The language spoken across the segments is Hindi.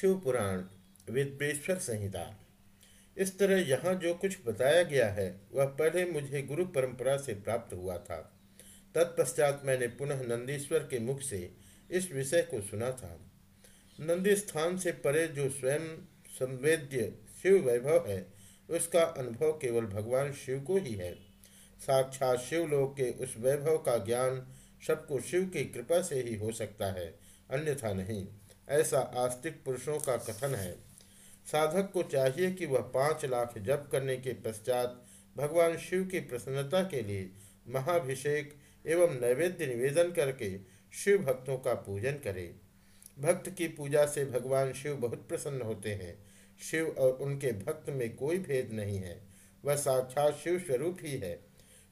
शिव पुराण, विद्वेश्वर संहिता। इस तरह यहाँ जो कुछ बताया गया है, वह पहले मुझे गुरु परंपरा से प्राप्त हुआ था। तत्पश्चात मैंने पुनः नंदीश्वर के मुख से इस विषय को सुना था। नंदी स्थान से परे जो स्वयं संवेद्य शिव वैभव है, उसका अनुभव केवल भगवान शिव को ही है। साक्षात शिवलोक के उस वैभव का ज्ञान सबको शिव की कृपा से ही हो सकता है, अन्यथा नहीं। ऐसा आस्तिक पुरुषों का कथन है। साधक को चाहिए कि वह पाँच लाख जप करने के पश्चात भगवान शिव की प्रसन्नता के लिए महाभिषेक एवं नैवेद्य निवेदन करके शिव भक्तों का पूजन करे। भक्त की पूजा से भगवान शिव बहुत प्रसन्न होते हैं। शिव और उनके भक्त में कोई भेद नहीं है। वह साक्षात शिव स्वरूप ही है।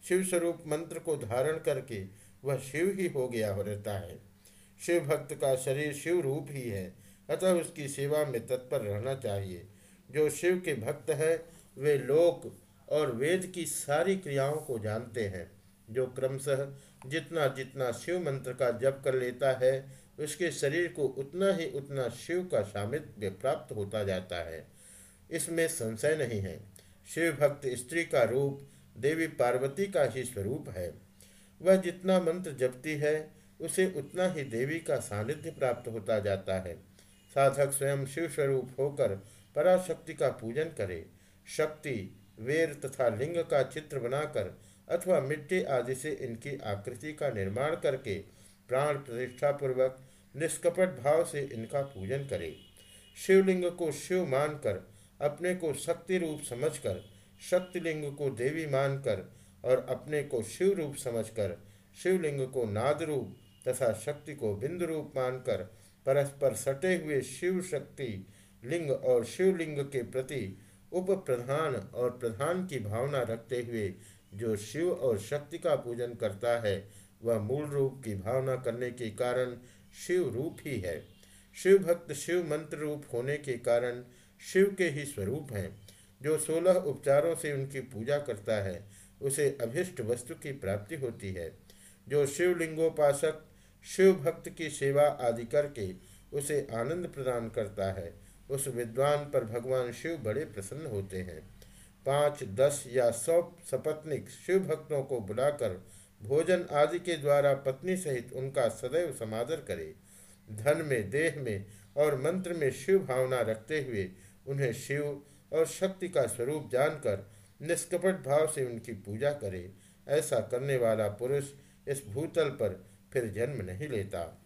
शिव स्वरूप मंत्र को धारण करके वह शिव ही हो गया हो रहता है। शिव भक्त का शरीर शिव रूप ही है, अतः उसकी सेवा में तत्पर रहना चाहिए। जो शिव के भक्त हैं, वे लोक और वेद की सारी क्रियाओं को जानते हैं। जो क्रमशः जितना जितना शिव मंत्र का जप कर लेता है, उसके शरीर को उतना ही उतना शिव का सामित्य प्राप्त होता जाता है। इसमें संशय नहीं है, शिव भक्त स्त्री का रूप देवी पार्वती का ही स्वरूप है। वह जितना मंत्र जपती है उसे उतना ही देवी का सानिध्य प्राप्त होता जाता है। साधक स्वयं शिव स्वरूप होकर पराशक्ति का पूजन करे। शक्ति, वेर तथा लिंग का चित्र बनाकर अथवा मिट्टी आदि से इनकी आकृति का निर्माण करके प्राण प्रतिष्ठा पूर्वक निष्कपट भाव से इनका पूजन करे। शिवलिंग को शिव मानकर, अपने को शक्ति रूप समझकर, शक्तिलिंग को देवी मानकर और अपने को शिव रूप समझकर, शिवलिंग को नाद रूप तथा शक्ति को बिंदु रूप मानकर परस्पर सटे हुए शिव शक्ति लिंग और शिवलिंग के प्रति उप प्रधान और प्रधान की भावना रखते हुए जो शिव और शक्ति का पूजन करता है, वह मूल रूप की भावना करने के कारण शिव रूप ही है। शिव भक्त शिव मंत्र रूप होने के कारण शिव के ही स्वरूप हैं। जो सोलह उपचारों से उनकी पूजा करता है, उसे अभिष्ट वस्तु की प्राप्ति होती है। जो शिवलिंगोपासक शिव भक्त की सेवा आदि करके उसे आनंद प्रदान करता है। उस विद्वान पर भगवान शिव बड़े प्रसन्न होते हैं। पाँच, दस या सौ सपत्निक शिव भक्तों को बुलाकर भोजन आदि के द्वारा पत्नी सहित उनका सदैव समादर करे। धन में, देह में और मंत्र में शिव भावना रखते हुए उन्हें शिव और शक्ति का स्वरूप जानकर निष्कपट भाव से उनकी पूजा करे। ऐसा करने वाला पुरुष इस भूतल पर फिर जन्म नहीं लेता।